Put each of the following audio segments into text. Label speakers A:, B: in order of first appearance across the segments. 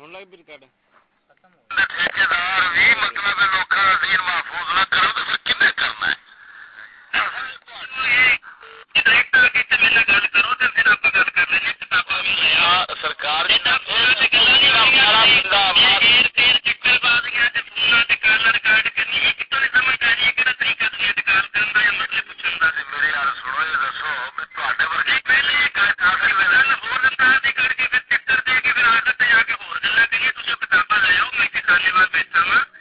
A: ہوں لگ پی کٹ
B: ٹھیکیدار سنو یہ میں
C: مطالبہ کرتا ہوں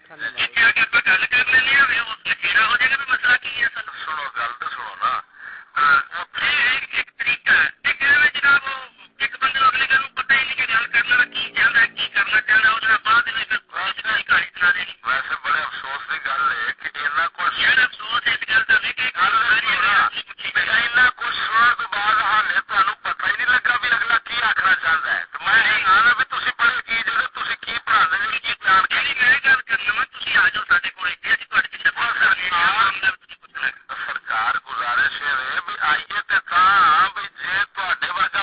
B: بھی آئیے تو جی تے ورگا